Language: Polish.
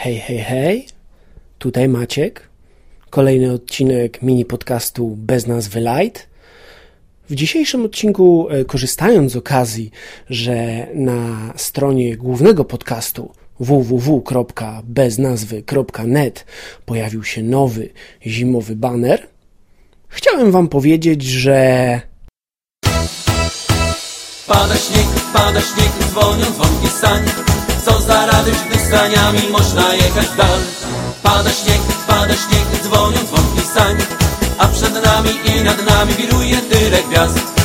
Hej, hej, hej. Tutaj Maciek. Kolejny odcinek mini podcastu bez nazwy Light. W dzisiejszym odcinku, e, korzystając z okazji, że na stronie głównego podcastu www.beznazwy.net pojawił się nowy zimowy banner, chciałem Wam powiedzieć, że Pada śnieg, pada śnieg, dzwonią dzwonki sań Co za radość, gdy saniami można jechać w dal. Pada śnieg, pada śnieg, dzwonią dzwonki sań A przed nami i nad nami wiruje tyle gwiazd